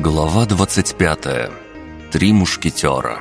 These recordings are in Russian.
Глава 25. Три мушкетера.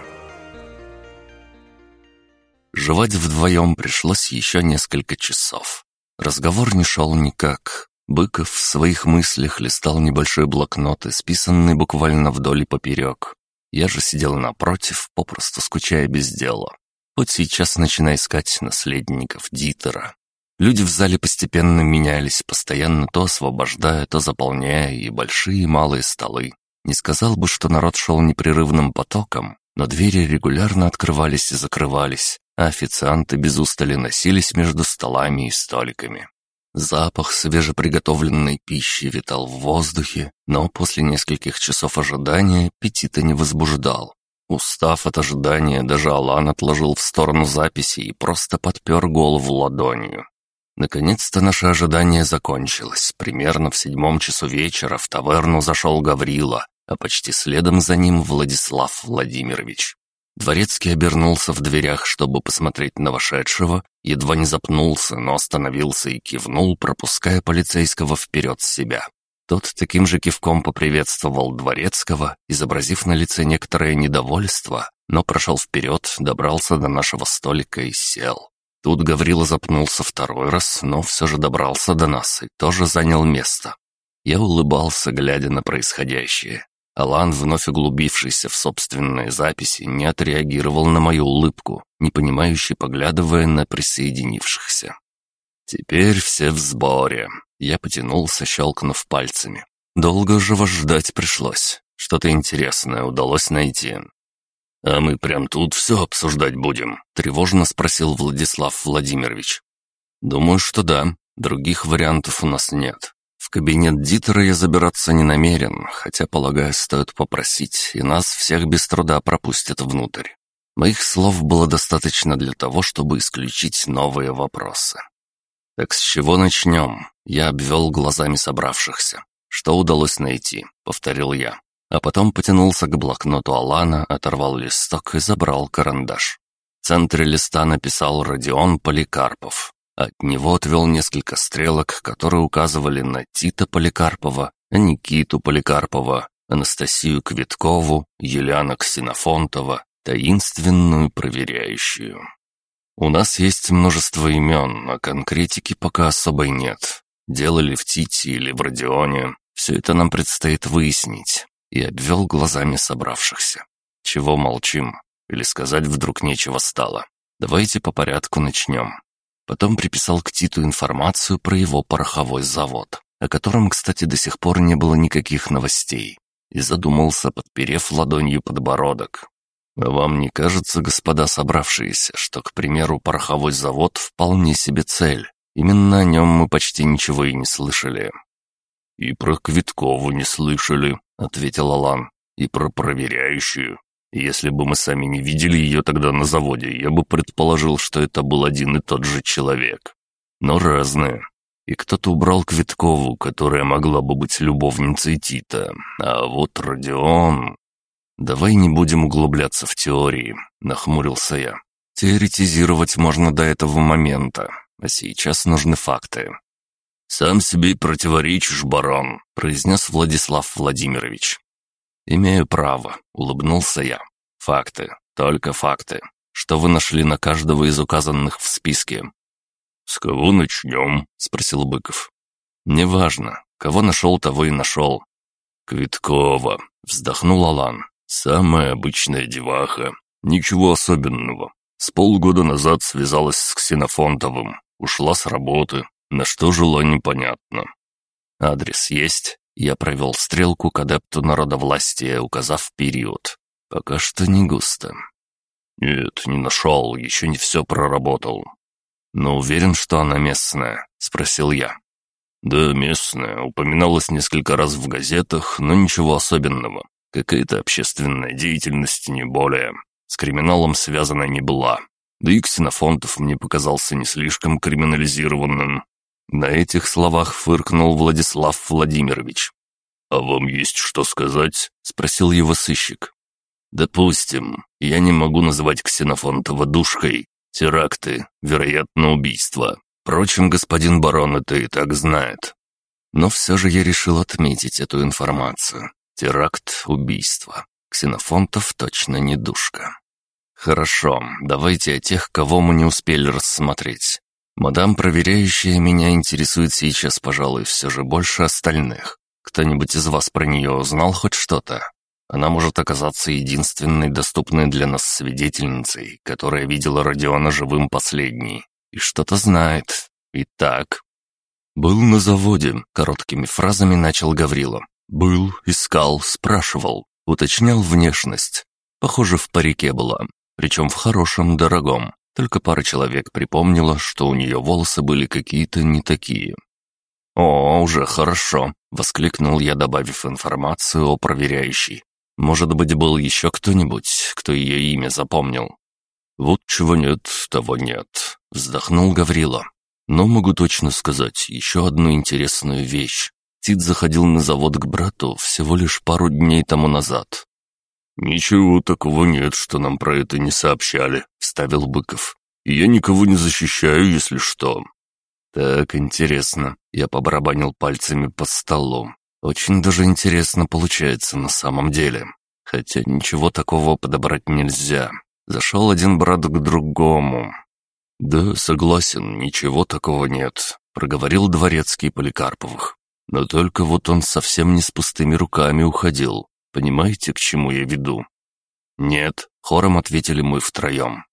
Жевать вдвоем пришлось еще несколько часов. Разговор не шел никак. Быков в своих мыслях листал небольшой блокнот, исписанный буквально вдоль и поперек. Я же сидел напротив, попросту скучая без дела. Вот сейчас начинаю искать наследников Дитера. Люди в зале постепенно менялись, постоянно то освобождая, то заполняя и большие и малые столы. Не сказал бы, что народ шел непрерывным потоком, но двери регулярно открывались и закрывались, а официанты без устали носились между столами и столиками. Запах свежеприготовленной пищи витал в воздухе, но после нескольких часов ожидания аппетита не возбуждал. Устав от ожидания, даже Алан отложил в сторону записи и просто подпер голову ладонью. Наконец-то наше ожидание закончилось. Примерно в седьмом часу вечера в таверну зашел Гаврила, а почти следом за ним Владислав Владимирович. Дворецкий обернулся в дверях, чтобы посмотреть на вошедшего, едва не запнулся, но остановился и кивнул, пропуская полицейского вперед себя. Тот таким же кивком поприветствовал Дворецкого, изобразив на лице некоторое недовольство, но прошел вперед, добрался до нашего столика и сел. Тут Гаврила запнулся второй раз, но все же добрался до нас и тоже занял место. Я улыбался, глядя на происходящее. Алан, вновь углубившийся в собственные записи, не отреагировал на мою улыбку, непонимающе поглядывая на присоединившихся. «Теперь все в сборе». Я потянулся, щелкнув пальцами. Долго же вас ждать пришлось. Что-то интересное удалось найти. «А мы прям тут все обсуждать будем?» — тревожно спросил Владислав Владимирович. «Думаю, что да. Других вариантов у нас нет. В кабинет Дитера я забираться не намерен, хотя, полагаю, стоит попросить, и нас всех без труда пропустят внутрь. Моих слов было достаточно для того, чтобы исключить новые вопросы. «Так с чего начнем?» Я обвел глазами собравшихся. «Что удалось найти?» — повторил я. А потом потянулся к блокноту Алана, оторвал листок и забрал карандаш. В центре листа написал Родион Поликарпов. От него отвел несколько стрелок, которые указывали на Тита Поликарпова, Никиту Поликарпова, Анастасию Квиткову, Еляна Ксенофонтова, таинственную проверяющую. У нас есть множество имен, а конкретики пока особой нет. Делали в Тите или в Родионе, все это нам предстоит выяснить. И обвел глазами собравшихся. Чего молчим? Или сказать вдруг нечего стало? Давайте по порядку начнем. Потом приписал к Титу информацию про его пороховой завод, о котором, кстати, до сих пор не было никаких новостей, и задумался, подперев ладонью подбородок. А «Вам не кажется, господа собравшиеся, что, к примеру, пороховой завод вполне себе цель? Именно о нем мы почти ничего и не слышали». «И про Квиткову не слышали», — ответил Алан, — «и про проверяющую. Если бы мы сами не видели ее тогда на заводе, я бы предположил, что это был один и тот же человек. Но разные. И кто-то убрал Квиткову, которая могла бы быть любовницей Тита. А вот Родион... «Давай не будем углубляться в теории», — нахмурился я. «Теоретизировать можно до этого момента, а сейчас нужны факты». «Сам себе противоречишь, барон», — произнес Владислав Владимирович. «Имею право», — улыбнулся я. «Факты, только факты. Что вы нашли на каждого из указанных в списке?» «С кого начнем?» — спросил Быков. «Неважно. Кого нашел, того и нашел». «Квиткова», — вздохнул Алан. «Самая обычная деваха. Ничего особенного. С полгода назад связалась с Ксенофонтовым. Ушла с работы. На что жила, непонятно. Адрес есть?» Я провел стрелку к адепту народовластия, указав период. Пока что не густо. «Нет, не нашел, еще не все проработал». «Но уверен, что она местная?» — спросил я. «Да, местная. Упоминалась несколько раз в газетах, но ничего особенного. Какая-то общественная деятельность, не более. С криминалом связана не была. Да и Ксенофонтов мне показался не слишком криминализированным. На этих словах фыркнул Владислав Владимирович. «А вам есть что сказать?» — спросил его сыщик. «Допустим, я не могу называть Ксенофонтова душкой. Теракты, вероятно, убийство. Впрочем, господин барон это и так знает. Но все же я решил отметить эту информацию. Теракт, убийство. Ксенофонтов точно не душка. Хорошо, давайте о тех, кого мы не успели рассмотреть. Мадам, проверяющая меня, интересует сейчас, пожалуй, все же больше остальных. Кто-нибудь из вас про нее узнал хоть что-то? Она может оказаться единственной доступной для нас свидетельницей, которая видела Родиона живым последней. И что-то знает. Итак, «Был на заводе», — короткими фразами начал Гаврила. «Был, искал, спрашивал, уточнял внешность. Похоже, в парике была, причем в хорошем, дорогом. Только пара человек припомнила, что у нее волосы были какие-то не такие. «О, уже хорошо», — воскликнул я, добавив информацию о проверяющей. «Может быть, был еще кто-нибудь, кто ее имя запомнил?» «Вот чего нет, того нет», — вздохнул Гаврила. Но могу точно сказать еще одну интересную вещь. Тит заходил на завод к брату всего лишь пару дней тому назад. «Ничего такого нет, что нам про это не сообщали», — вставил Быков. «Я никого не защищаю, если что». «Так интересно». Я побарабанил пальцами по столу. «Очень даже интересно получается на самом деле. Хотя ничего такого подобрать нельзя. Зашел один брат к другому. «Да, согласен, ничего такого нет», — проговорил дворецкий Поликарповых. «Но только вот он совсем не с пустыми руками уходил. Понимаете, к чему я веду?» «Нет», — хором ответили мы втроем.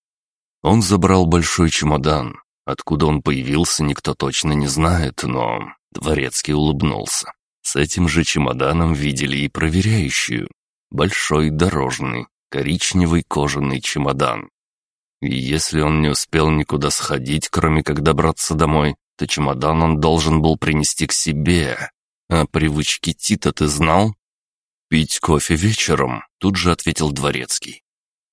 Он забрал большой чемодан. Откуда он появился, никто точно не знает, но... Дворецкий улыбнулся. С этим же чемоданом видели и проверяющую. Большой дорожный, коричневый кожаный чемодан. И если он не успел никуда сходить, кроме как добраться домой, то чемодан он должен был принести к себе. А привычки Тита ты знал? «Пить кофе вечером», — тут же ответил Дворецкий.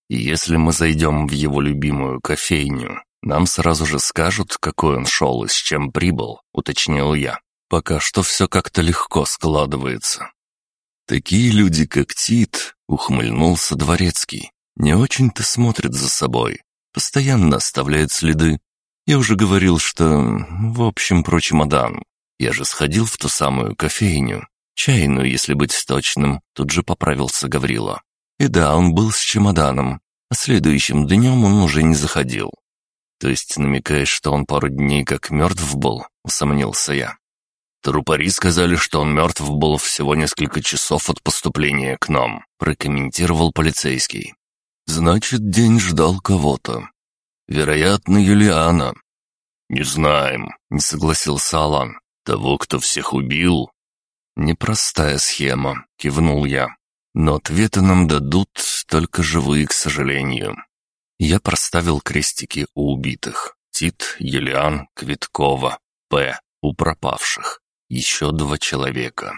«И если мы зайдем в его любимую кофейню, нам сразу же скажут, какой он шел и с чем прибыл», — уточнил я. «Пока что все как-то легко складывается». «Такие люди, как Тит», — ухмыльнулся Дворецкий, — «не очень-то смотрят за собой, Постоянно оставляет следы. Я уже говорил, что... В общем, про чемодан. Я же сходил в ту самую кофейню. Чайную, если быть точным, тут же поправился Гаврила. И да, он был с чемоданом, а следующим днем он уже не заходил. То есть намекаешь, что он пару дней как мертв был, усомнился я. Трупари сказали, что он мертв был всего несколько часов от поступления к нам, прокомментировал полицейский. Значит, день ждал кого-то. Вероятно, Юлиана. Не знаем, не согласился Алан. Того, кто всех убил. Непростая схема, кивнул я. Но ответы нам дадут только живые, к сожалению. Я проставил крестики у убитых. Тит, Юлиан, Квиткова, П. У пропавших. Еще два человека.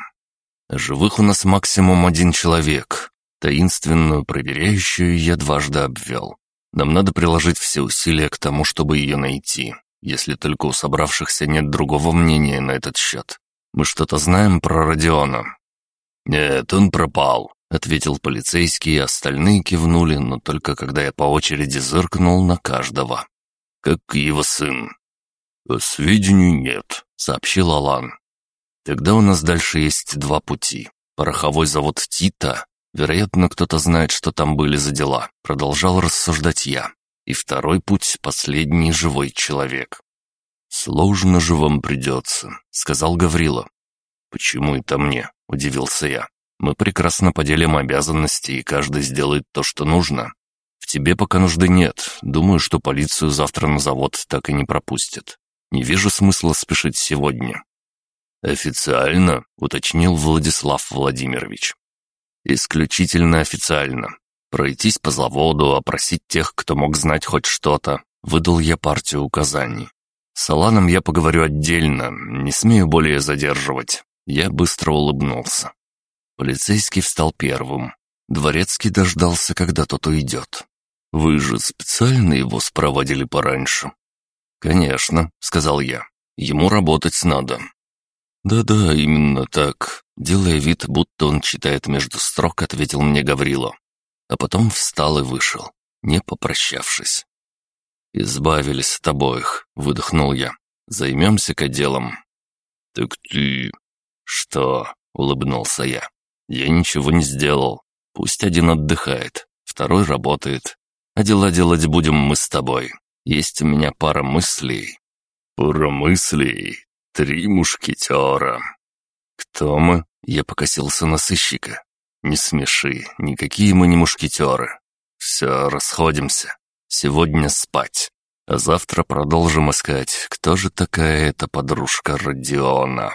Живых у нас максимум один человек, Таинственную проверяющую я дважды обвел. Нам надо приложить все усилия к тому, чтобы ее найти, если только у собравшихся нет другого мнения на этот счет. Мы что-то знаем про Родиона?» «Нет, он пропал», — ответил полицейский, и остальные кивнули, но только когда я по очереди зыркнул на каждого. «Как его сын?» «Сведений нет», — сообщил Алан. «Тогда у нас дальше есть два пути. Пороховой завод Тита Вероятно, кто-то знает, что там были за дела. Продолжал рассуждать я. И второй путь — последний живой человек. «Сложно же вам придется», — сказал Гаврила. «Почему это мне?» — удивился я. «Мы прекрасно поделим обязанности, и каждый сделает то, что нужно. В тебе пока нужды нет. Думаю, что полицию завтра на завод так и не пропустят. Не вижу смысла спешить сегодня». «Официально», — уточнил Владислав Владимирович. Исключительно официально. Пройтись по заводу, опросить тех, кто мог знать хоть что-то. Выдал я партию указаний. С Аланом я поговорю отдельно, не смею более задерживать. Я быстро улыбнулся. Полицейский встал первым. Дворецкий дождался, когда тот уйдет. «Вы же специально его спроводили пораньше?» «Конечно», — сказал я. «Ему работать надо. «Да-да, именно так», — делая вид, будто он читает между строк, ответил мне Гаврило. А потом встал и вышел, не попрощавшись. «Избавились от обоих», — выдохнул я. «Займемся-ка делом». «Так ты...» «Что?» — улыбнулся я. Я ничего не сделал. Пусть один отдыхает, второй работает. А дела делать будем мы с тобой. Есть у меня пара мыслей». «Пара мыслей? Три мушкетера». «Кто мы?» — я покосился на сыщика. «Не смеши, никакие мы не мушкетеры. Все, расходимся. Сегодня спать. А завтра продолжим искать, кто же такая эта подружка Родиона».